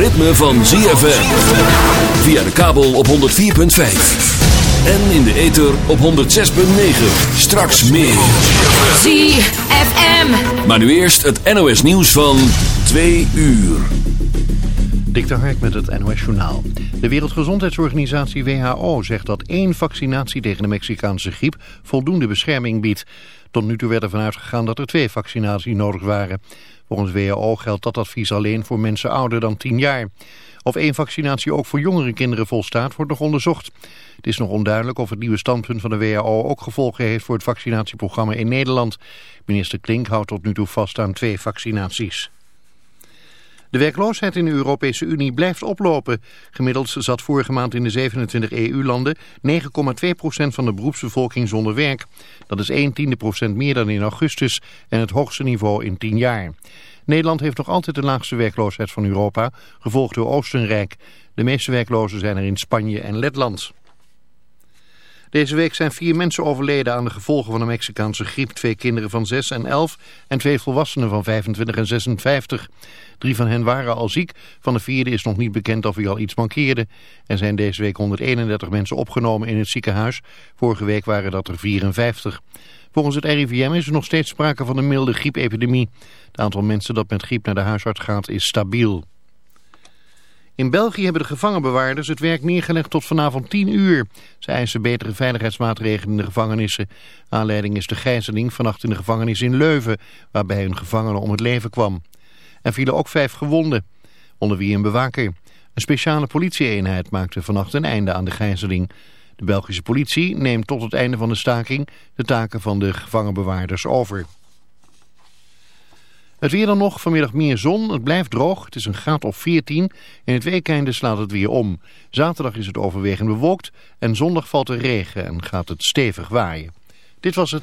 Ritme van ZFM. Via de kabel op 104.5. En in de ether op 106.9. Straks meer. ZFM. Maar nu eerst het NOS nieuws van 2 uur. Dik de Hark met het NOS Journaal. De Wereldgezondheidsorganisatie WHO zegt dat één vaccinatie tegen de Mexicaanse griep voldoende bescherming biedt. Tot nu toe werd ervan uitgegaan dat er twee vaccinaties nodig waren. Volgens WHO geldt dat advies alleen voor mensen ouder dan 10 jaar. Of één vaccinatie ook voor jongere kinderen volstaat, wordt nog onderzocht. Het is nog onduidelijk of het nieuwe standpunt van de WHO ook gevolgen heeft voor het vaccinatieprogramma in Nederland. Minister Klink houdt tot nu toe vast aan twee vaccinaties. De werkloosheid in de Europese Unie blijft oplopen. Gemiddeld zat vorige maand in de 27 EU-landen 9,2% van de beroepsbevolking zonder werk. Dat is 1 tiende procent meer dan in augustus en het hoogste niveau in 10 jaar. Nederland heeft nog altijd de laagste werkloosheid van Europa, gevolgd door Oostenrijk. De meeste werklozen zijn er in Spanje en Letland. Deze week zijn vier mensen overleden aan de gevolgen van de Mexicaanse griep. Twee kinderen van 6 en 11 en twee volwassenen van 25 en 56. Drie van hen waren al ziek. Van de vierde is nog niet bekend of hij al iets mankeerde. Er zijn deze week 131 mensen opgenomen in het ziekenhuis. Vorige week waren dat er 54. Volgens het RIVM is er nog steeds sprake van een milde griepepidemie. Het aantal mensen dat met griep naar de huisarts gaat is stabiel. In België hebben de gevangenbewaarders het werk neergelegd tot vanavond 10 uur. Ze eisen betere veiligheidsmaatregelen in de gevangenissen. Aanleiding is de gijzeling vannacht in de gevangenis in Leuven, waarbij een gevangene om het leven kwam. Er vielen ook vijf gewonden, onder wie een bewaker. Een speciale politieeenheid maakte vannacht een einde aan de gijzeling. De Belgische politie neemt tot het einde van de staking de taken van de gevangenbewaarders over. Het weer dan nog, vanmiddag meer zon, het blijft droog, het is een graad of 14 en het weekende slaat het weer om. Zaterdag is het overwegend bewolkt en zondag valt er regen en gaat het stevig waaien. Dit was het.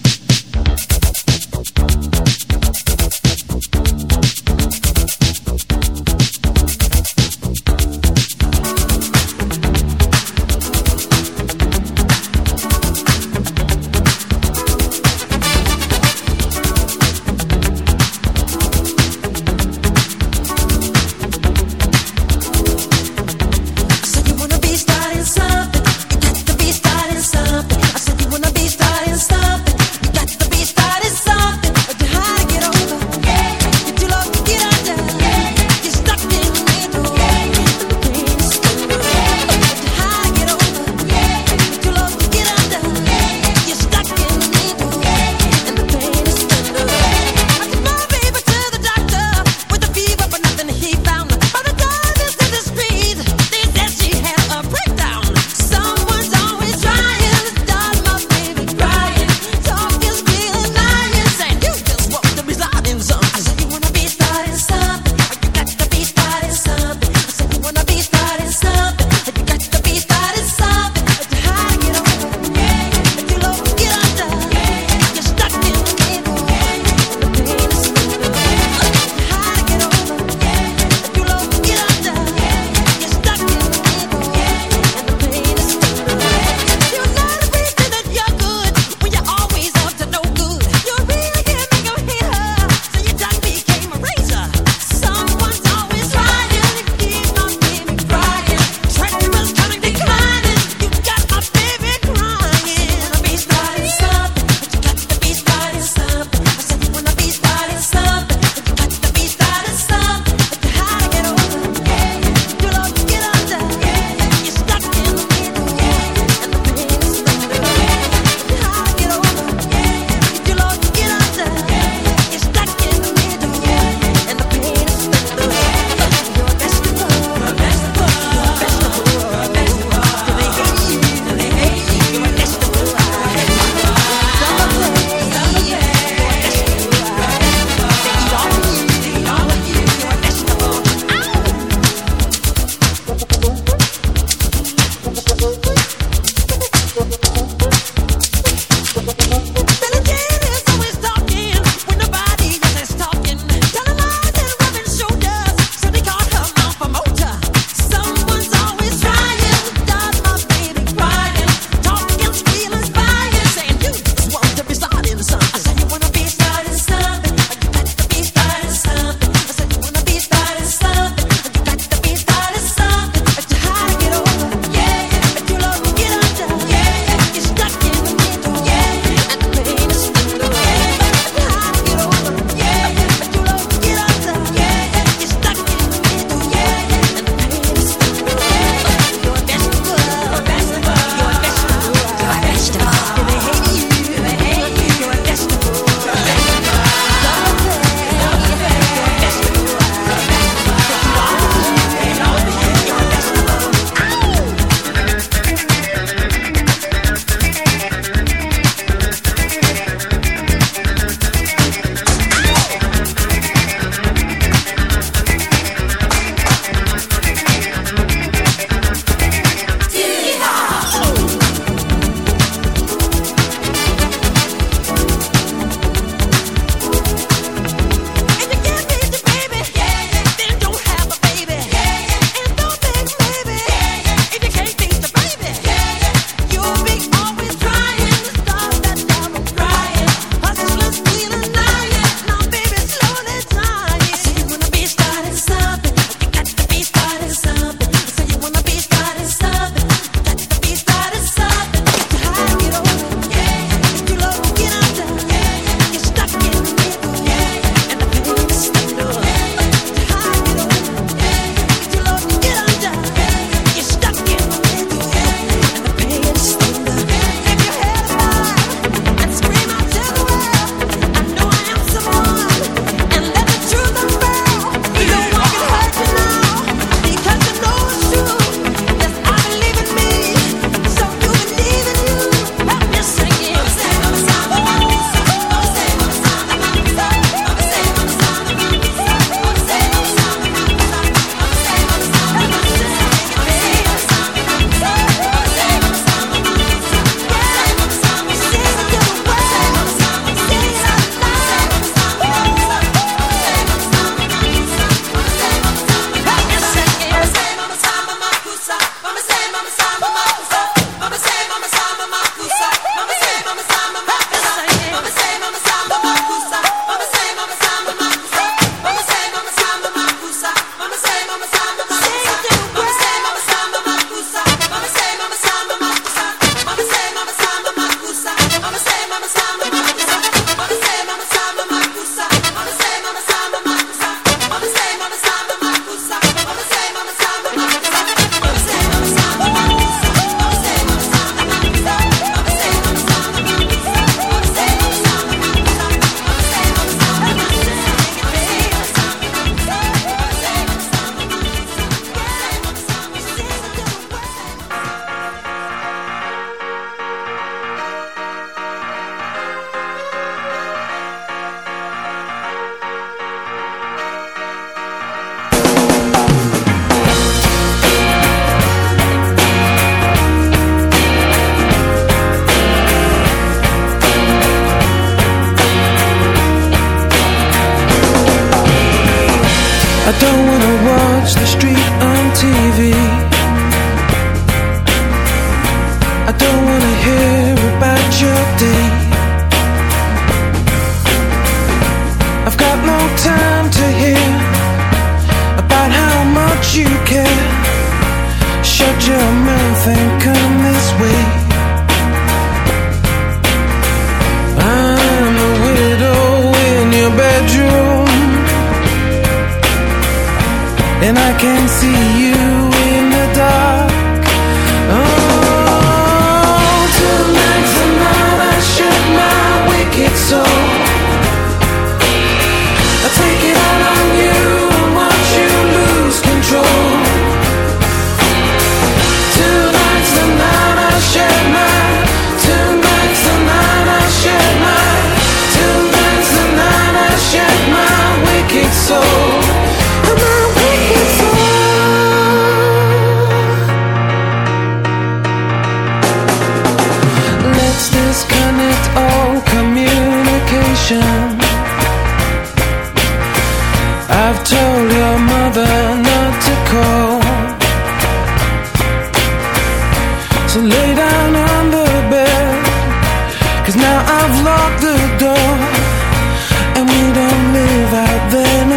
Then.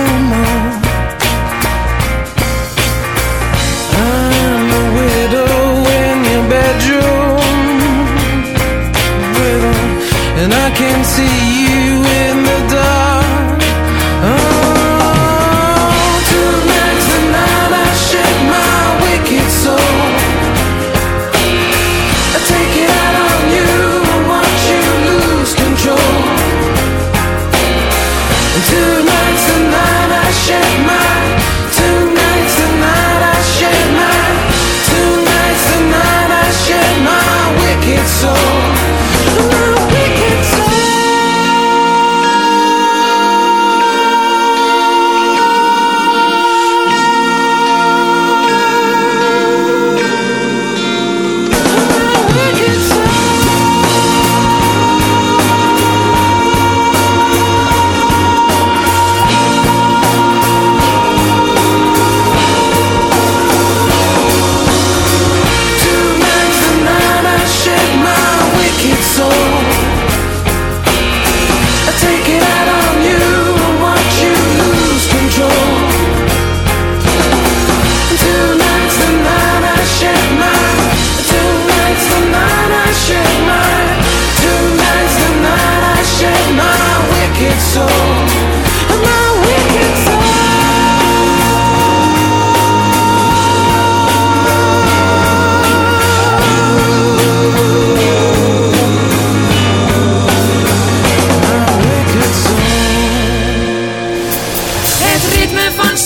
van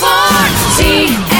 for Zie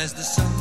as the sun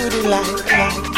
beauty like, like.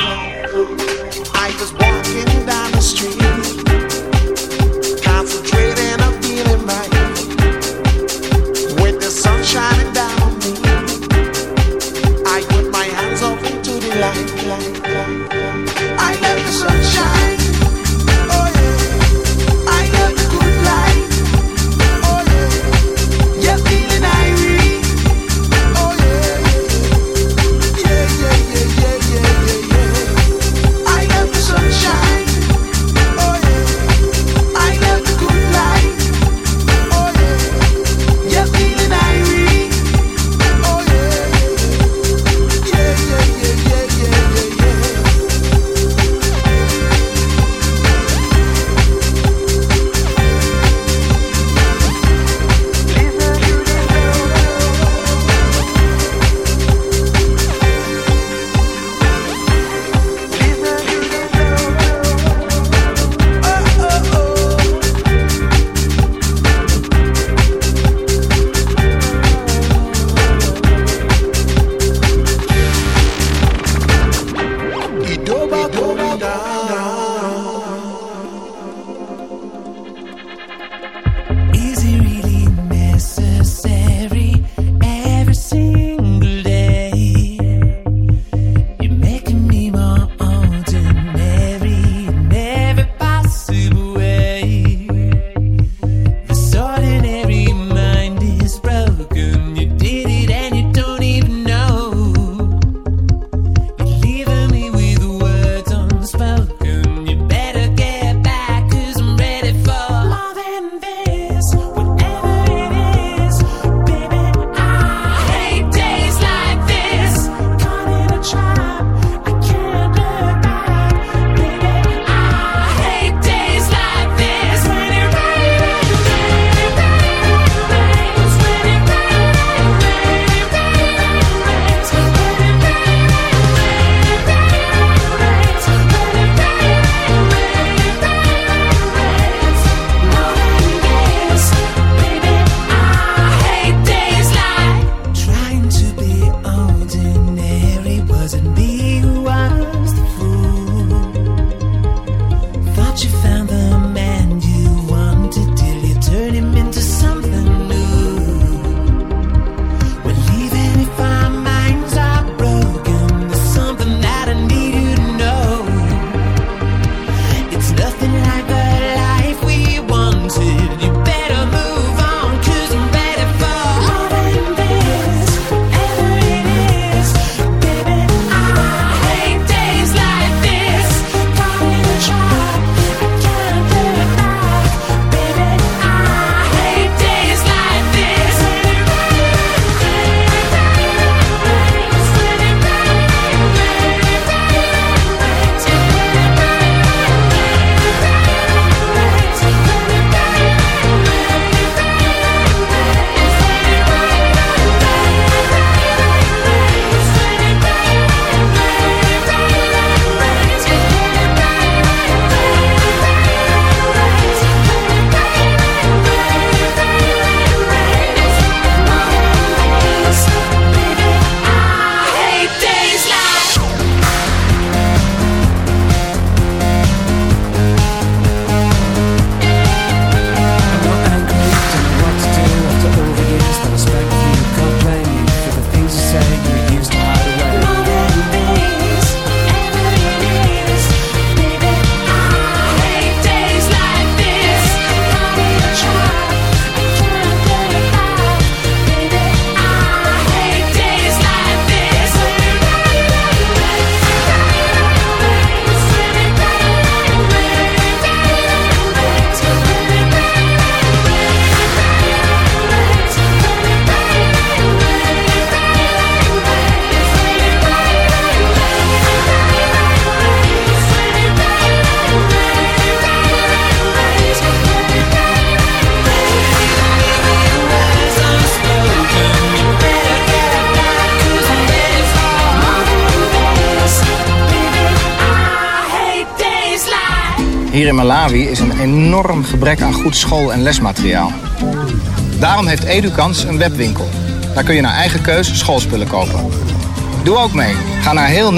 Malawi is een enorm gebrek aan goed school- en lesmateriaal. Daarom heeft Edukans een webwinkel. Daar kun je naar eigen keus schoolspullen kopen. Doe ook mee. Ga naar heel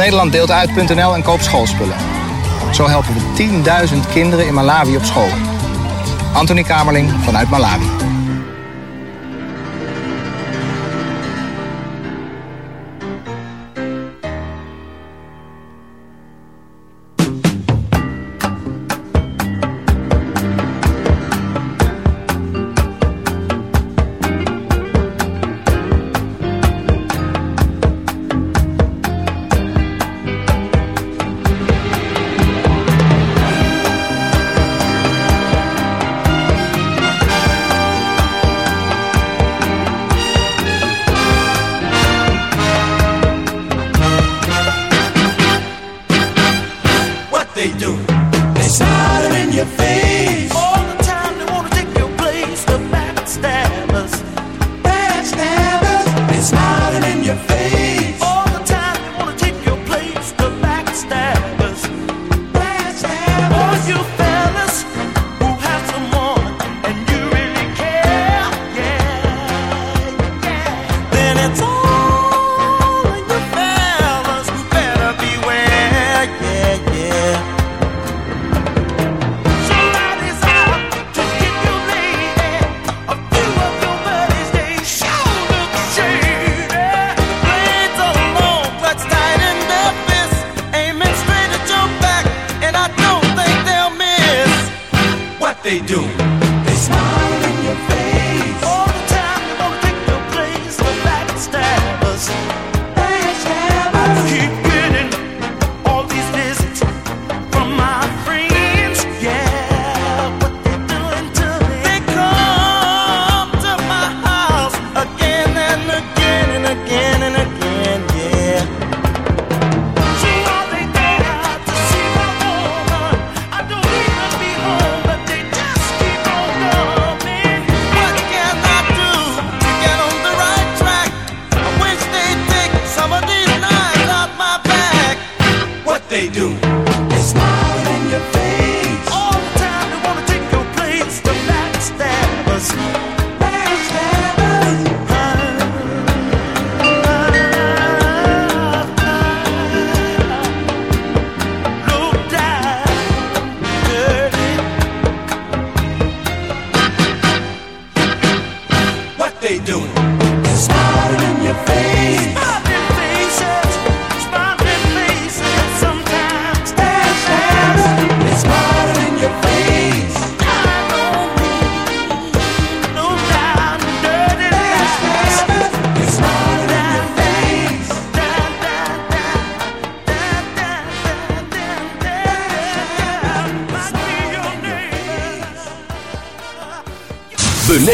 en koop schoolspullen. Zo helpen we 10.000 kinderen in Malawi op school. Anthony Kamerling vanuit Malawi.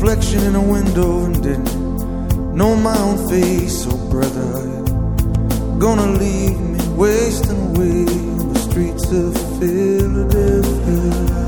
Reflection in a window and didn't know my own face. Oh, brother, you gonna leave me wasting away on the streets of Philadelphia?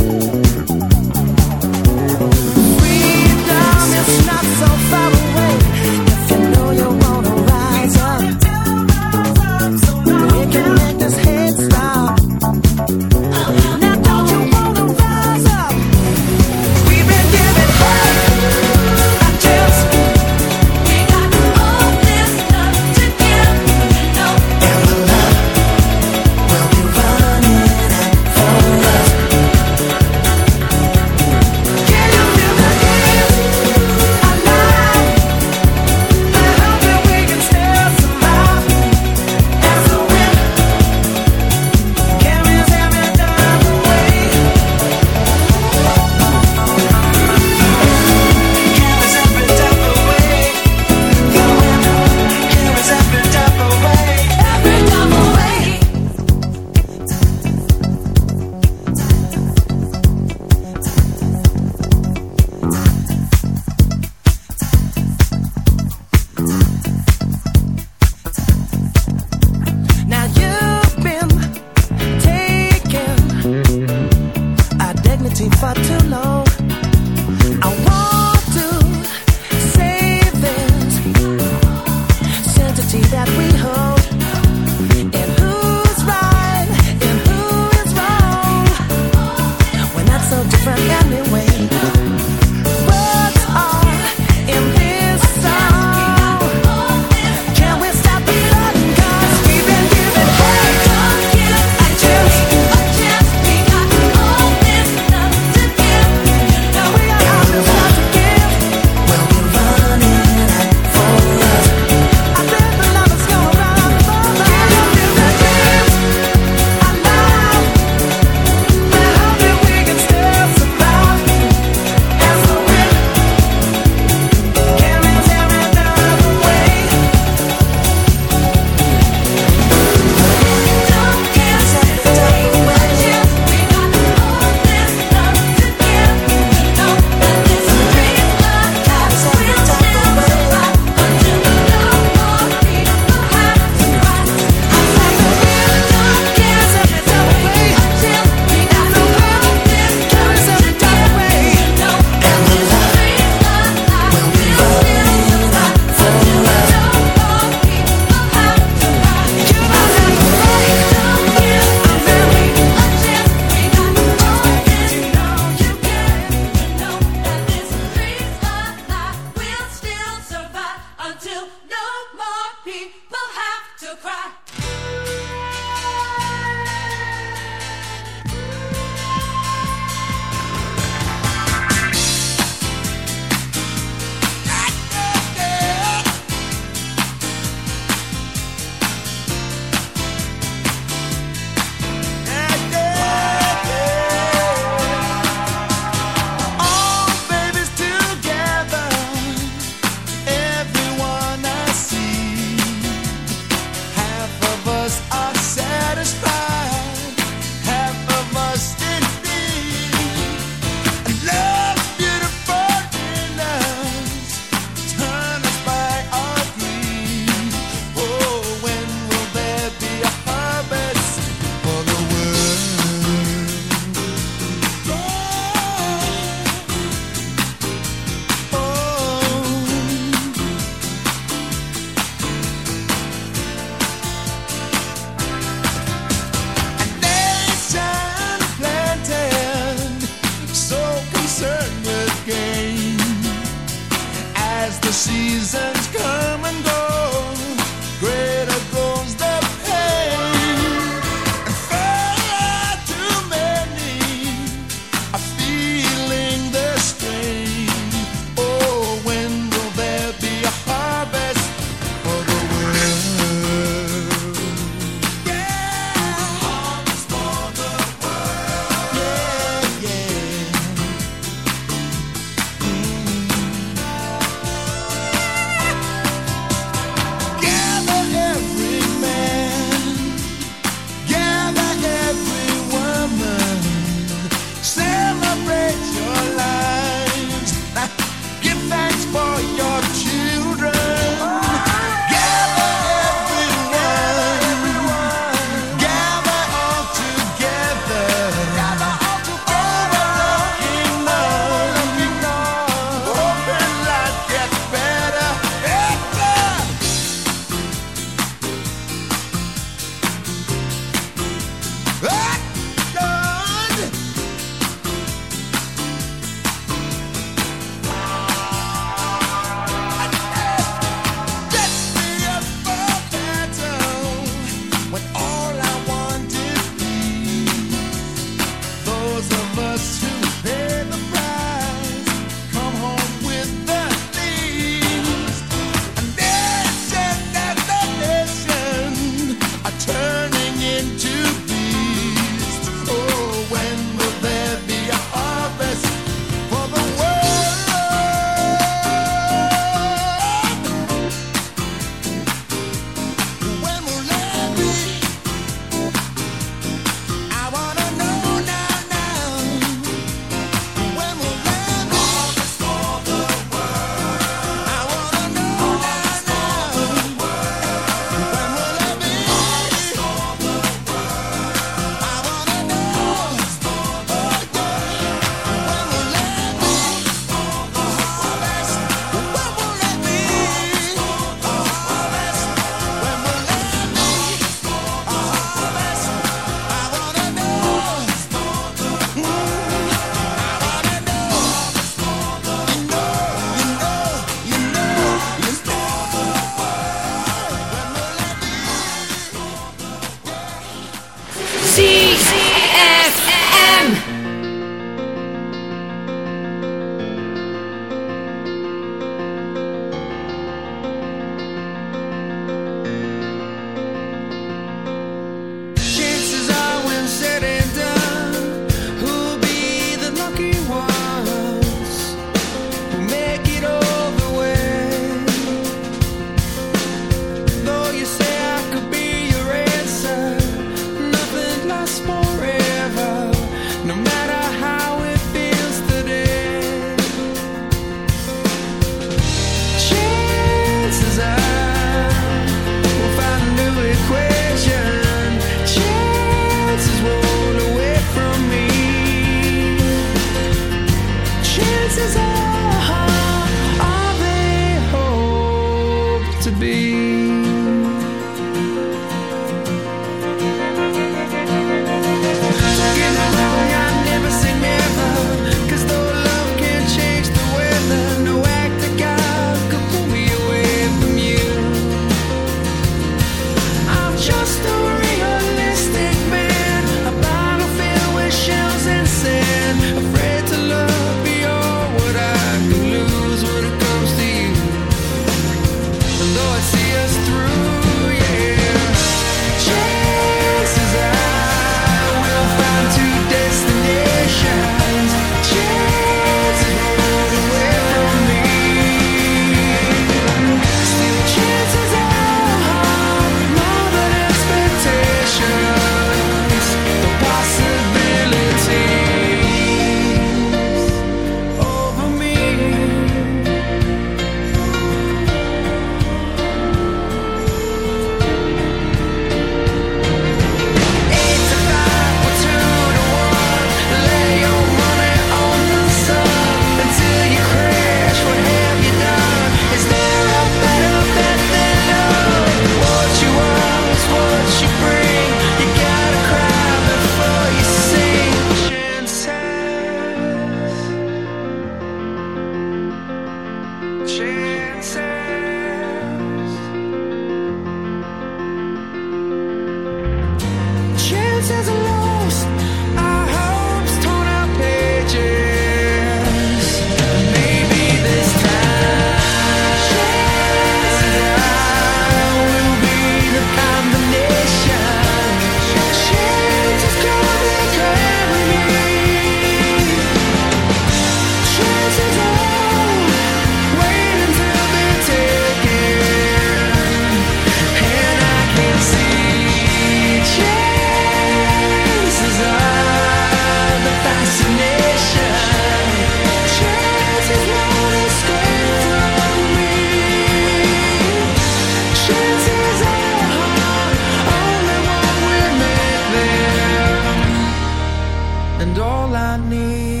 and all I need